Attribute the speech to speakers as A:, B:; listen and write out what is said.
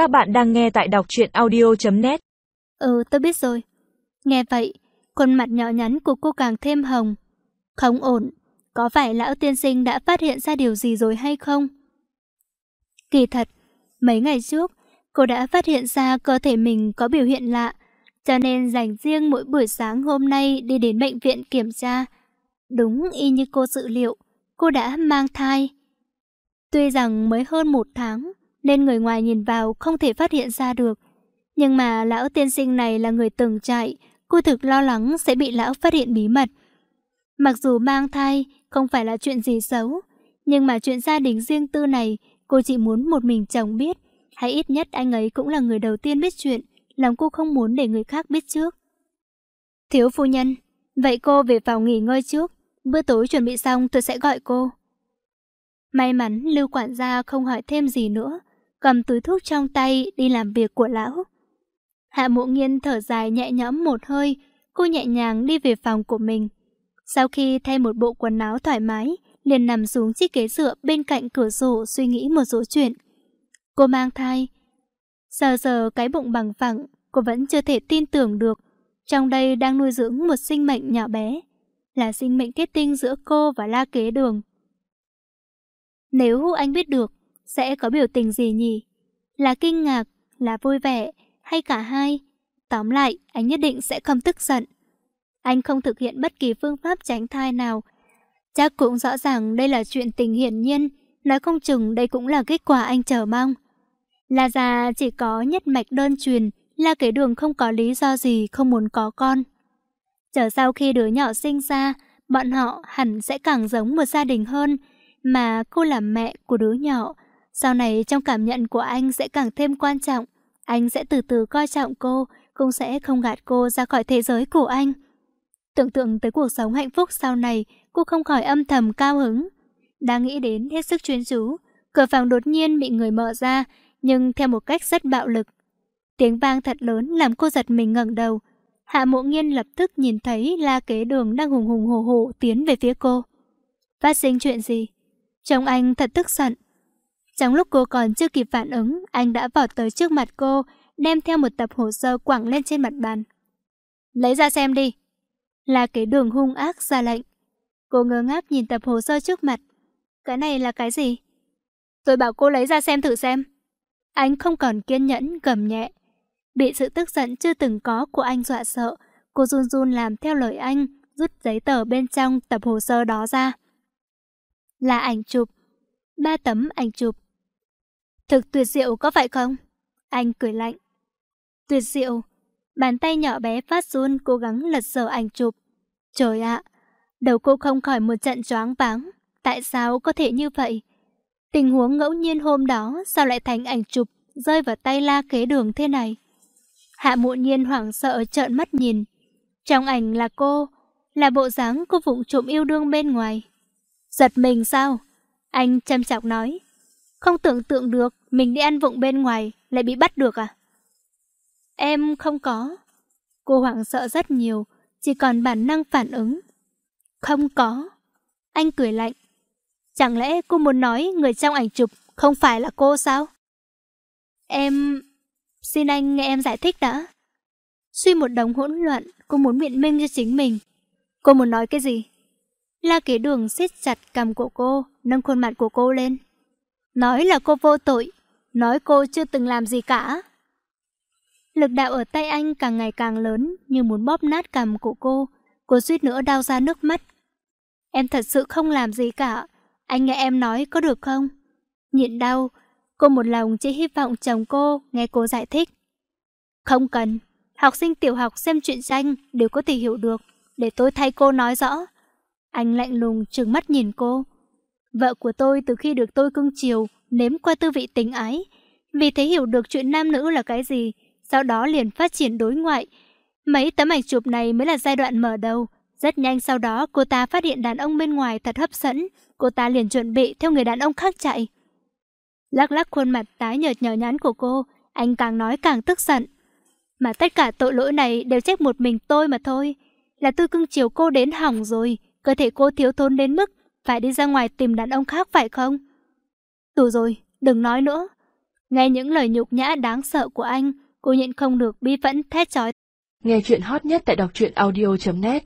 A: Các bạn đang nghe tại đọc truyện audio.net
B: Ừ, tôi biết rồi. Nghe vậy, khuôn mặt nhỏ nhắn của cô càng thêm hồng. Không ổn, có phải lão tiên sinh đã phát hiện ra điều gì rồi hay không? Kỳ thật, mấy ngày trước, cô đã phát hiện ra cơ thể mình có biểu hiện lạ, cho nên dành riêng mỗi buổi sáng hôm nay đi đến bệnh viện kiểm tra. Đúng y như cô dự liệu, cô đã mang thai. Tuy rằng mới hơn một tháng, nên người ngoài nhìn vào không thể phát hiện ra được. Nhưng mà lão tiên sinh này là người từng chạy, cô thực lo lắng sẽ bị lão phát hiện bí mật. Mặc dù mang thai không phải là chuyện gì xấu, nhưng mà chuyện gia đình riêng tư này cô chỉ muốn một mình chồng biết, hay ít nhất anh ấy cũng là người đầu tiên biết chuyện, lòng cô không muốn để người khác biết trước. Thiếu phu nhân, vậy cô về phòng nghỉ ngơi trước, bữa tối chuẩn bị xong tôi sẽ gọi cô. May mắn Lưu quản gia không hỏi thêm gì nữa, cầm túi thuốc trong tay đi làm việc của lão. Hạ mộ nghiên thở dài nhẹ nhõm một hơi, cô nhẹ nhàng đi về phòng của mình. Sau khi thay một bộ quần áo thoải mái, liền nằm xuống chiếc ghế dựa bên cạnh cửa sổ suy nghĩ một số chuyện. Cô mang thai. Giờ giờ cái bụng bằng phẳng, cô vẫn chưa thể tin tưởng được. Trong đây đang nuôi dưỡng một sinh mệnh nhỏ bé. Là sinh mệnh kết tinh giữa cô và la kế đường. Nếu anh biết được, sẽ có biểu tình gì nhỉ? Là kinh ngạc, là vui vẻ, hay cả hai? Tóm lại, anh nhất định sẽ không tức giận. Anh không thực hiện bất kỳ phương pháp tránh thai nào. Chắc cũng rõ ràng đây là chuyện tình hiển nhiên, nói không chừng đây cũng là kết quả anh chờ mong. Là già chỉ có nhất mạch đơn truyền, là cái đường không có lý do gì không muốn có con. Chờ sau khi đứa nhỏ sinh ra, bọn họ hẳn sẽ càng giống một gia đình hơn, mà cô là mẹ của đứa nhỏ. Sau này trong cảm nhận của anh sẽ càng thêm quan trọng. Anh sẽ từ từ coi trọng cô, cũng sẽ không gạt cô ra khỏi thế giới của anh. Tưởng tượng tới cuộc sống hạnh phúc sau này, cô không khỏi âm thầm cao hứng. Đang nghĩ đến hết sức chuyên chú, cửa phòng đột nhiên bị người mở ra, nhưng theo một cách rất bạo lực. Tiếng vang thật lớn làm cô giật mình ngẩng đầu. Hạ mộ nghiên lập tức nhìn thấy la kế đường đang hùng hùng hồ hồ tiến về phía cô. Phát sinh chuyện gì? chồng anh thật tức giận. Trong lúc cô còn chưa kịp phản ứng, anh đã vọt tới trước mặt cô, đem theo một tập hồ sơ quẳng lên trên mặt bàn. Lấy ra xem đi. Là cái đường hung ác ra lệnh. Cô ngơ ngác nhìn tập hồ sơ trước mặt. Cái này là cái gì? Tôi bảo cô lấy ra xem thử xem. Anh không còn kiên nhẫn, gầm nhẹ. Bị sự tức giận chưa từng có của anh dọa sợ, cô run run làm theo lời anh, rút giấy tờ bên trong tập hồ sơ đó ra. Là ảnh chụp. Ba tấm ảnh chụp. Thực tuyệt diệu có phải không? Anh cười lạnh. Tuyệt diệu. Bàn tay nhỏ bé phát run cố gắng lật dở ảnh chụp. Trời ạ, đầu cô không khỏi một trận choáng váng. Tại sao có thể như vậy? Tình huống ngẫu nhiên hôm đó sao lại thành ảnh chụp rơi vào tay la kế đường thế này? Hạ mụ nhiên hoảng sợ trợn mắt nhìn. Trong ảnh là cô, là bộ dáng cô vụng trộm yêu đương bên ngoài. Giật mình sao? Anh chăm chọc nói. Không tưởng tượng được mình đi ăn vụng bên ngoài lại bị bắt được à? Em không có. Cô hoảng sợ rất nhiều, chỉ còn bản năng phản ứng. Không có. Anh cười lạnh. Chẳng lẽ cô muốn nói người trong ảnh chụp không phải là cô sao? Em... Xin anh nghe em giải thích đã. Suy một đống hỗn loạn, cô muốn biện minh cho chính mình. Cô muốn nói cái gì? La kế đường siết chặt cầm của cô, nâng khuôn mặt của cô lên. Nói là cô vô tội, nói cô chưa từng làm gì cả. Lực đạo ở tay anh càng ngày càng lớn như muốn bóp nát cầm của cô. Cô suýt nữa đau ra nước mắt. Em thật sự không làm gì cả. Anh nghe em nói có được không? Nhịn đau, cô một lòng chỉ hy vọng chồng cô nghe cô giải thích. Không cần, học sinh tiểu học xem truyện tranh đều có thể hiểu được. Để tôi thay cô nói rõ. Anh lạnh lùng trừng mắt nhìn cô. Vợ của tôi từ khi được tôi cưng chiều, nếm qua tư vị tình ái. Vì thế hiểu được chuyện nam nữ là cái gì, sau đó liền phát triển đối ngoại. Mấy tấm ảnh chụp này mới là giai đoạn mở đầu. Rất nhanh sau đó cô ta phát hiện đàn ông bên ngoài thật hấp dẫn, cô ta liền chuẩn bị theo người đàn ông khác chạy. Lắc lắc khuôn mặt tái nhợt nhỏ nhắn của cô, anh càng nói càng tức giận. Mà tất cả tội lỗi này đều trách một mình tôi mà thôi. Là tôi cưng chiều cô đến hỏng rồi, cơ thể cô thiếu thốn đến mức phải đi ra ngoài tìm đàn ông khác phải không? Đủ rồi, đừng nói nữa. Nghe những lời nhục nhã đáng sợ của anh, cô nhịn không được bi phẫn thét chói.
C: Nghe chuyện hot nhất tại đọc truyện audio.net